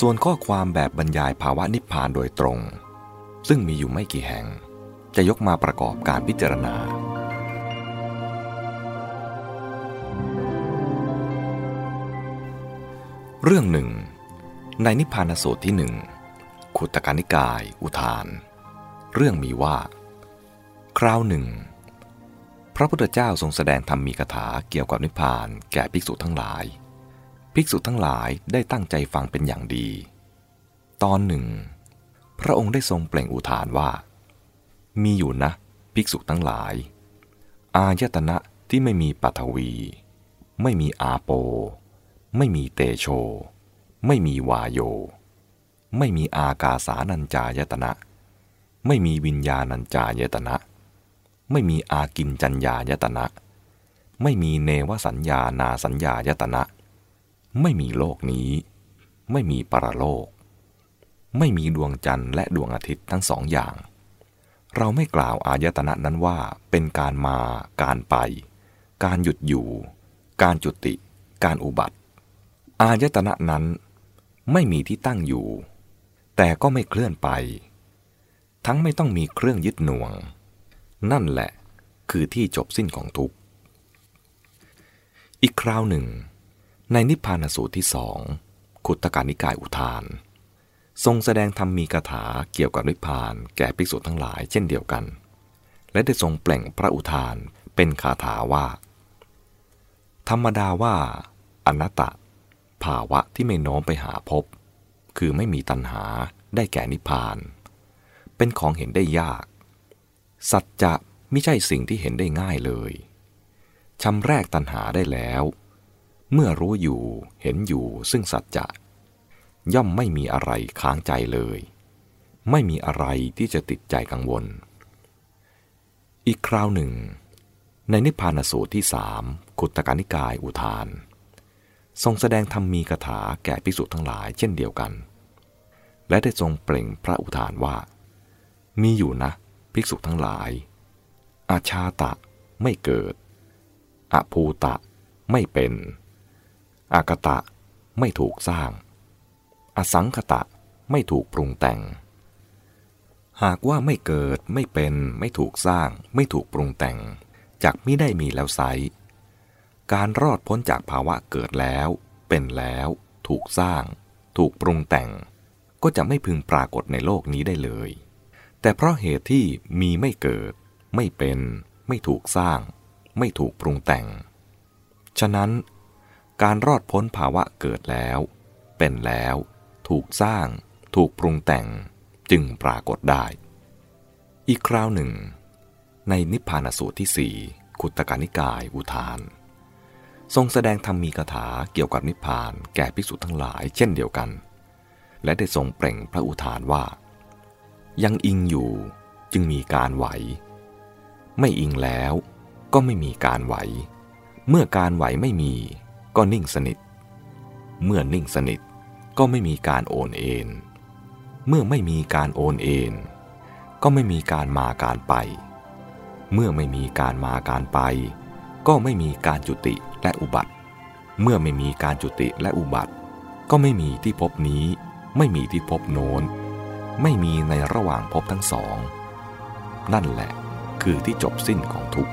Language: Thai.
ส่วนข้อความแบบบรรยายภาวะนิพพานโดยตรง ซึ่งมีอยู่ไม่กี่แห่ง จะยกมาประกอบการพิจารณา เรื่องหนึ่ง ในนิพพานสูตรที่หนึ่งขุตการนิกาย อุทาน เรื่องมีว่า คราวหนึ่ง พระพุทธเจ้าทรงแสดงธรรมมีคาถาเกี่ยวกับนิพพานแก่ภิกษุทั้งหลาย ภิกษุทั้งหลายได้ตั้งใจฟังเป็นอย่างดี ตอนหนึ่ง พระองค์ได้ทรงเปล่งอุทานว่า มีอยู่นะ ภิกษุทั้งหลาย อายตนะที่ไม่มีปัทวี ไม่มีอาโป ไม่มีเตโช ไม่มีวาโย ไม่มีอากาสานัญจายตนะ ไม่มีวิญญาณัญจายตนะ ไม่มีอากินจัญญายตนะ ไม่มีเนวสัญญานาสัญญายตนะ ไม่มีโลกนี้ ไม่มีปรโลก ไม่มีดวงจันทร์และดวงอาทิตย์ทั้งสองอย่าง เราไม่กล่าวอายตนะนั้นว่าเป็นการมา การไป การหยุดอยู่ การจุติ การอุบัติ อายตนะนั้นไม่มีที่ตั้งอยู่ แต่ก็ไม่เคลื่อนไป ทั้งไม่ต้องมีเครื่องยึดหน่วง นั่นแหละคือที่จบสิ้นของทุกข์ อีกคราวหนึ่ง ในนิพพานสูตรที่สองขุตการนิกายอุทาน ทรงแสดงธรรมมีคาถาเกี่ยวกับนิพพานแก่ภิกษุทั้งหลายเช่นเดียวกัน และได้ทรงเปล่งพระอุทานเป็นคาถาว่า ธรรมดาว่า อนัตตภาวะที่ไม่โน้มไปหาพบ คือไม่มีตัณหาได้แก่นิพพาน เป็นของเห็นได้ยาก สัจจะไม่ใช่สิ่งที่เห็นได้ง่ายเลยชำแรกตัณหาได้แล้ว เมื่อรู้อยู่เห็นอยู่ซึ่งสัจจะ ย่อมไม่มีอะไรค้างใจเลย ไม่มีอะไรที่จะติดใจกังวล อีกคราวหนึ่ง ในนิพพานสูตรที่สามขุตการนิกายอุทาน ทรงแสดงธรรมมีคาถาแก่ภิกษุทั้งหลายเช่นเดียวกัน และได้ทรงเปล่งพระอุทานว่า มีอยู่นะ ภิกษุทั้งหลาย อาชาตะไม่เกิด อภูตะไม่เป็น อากตะไม่ถูกสร้าง อสังคตะไม่ถูกปรุงแต่ง หากว่าไม่เกิดไม่เป็น ไม่ถูกสร้าง ไม่ถูกปรุงแต่งจากไม่ได้มีแล้วไซการรอดพ้นจากภาวะเกิดแล้ว เป็นแล้ว ถูกสร้าง ถูกปรุงแต่ง ก็จะไม่พึงปรากฏในโลกนี้ได้เลย แต่เพราะเหตุที่มีไม่เกิด ไม่เป็น ไม่ถูกสร้าง ไม่ถูกปรุงแต่ง ฉะนั้น การรอดพ้นภาวะเกิดแล้ว เป็นแล้ว ถูกสร้าง ถูกปรุงแต่งจึงปรากฏได้ อีกคราวหนึ่ง ในนิพพานสูตรที่สี่ขุตการนิกายอุทาน ทรงแสดงธรรมมีคาถาเกี่ยวกับนิพพานแก่ภิกษุทั้งหลายเช่นเดียวกัน และได้ทรงเปล่งพระอุทานว่า ยังอิงอยู่จึงมีการไหว ไม่อิงแล้วก็ไม่มีการไหว เมื่อการไหวไม่มี ก็นิ่งสนิท เมื่อนิ่งสนิทก็ไม่มีการโอนเอ็นเมื่อไม่มีการโอนเอ็นก็ไม่มีการมาการไป เมื่อไม่มีการมาการไป ก็ไม่มีการจุติและอุบัติ เมื่อไม่มีการจุติและอุบัติ ก็ไม่มีที่พบนี้ ไม่มีที่พบโน้น ไม่มีในระหว่างพบทั้งสอง นั่นแหละคือที่จบสิ้นของทุกข์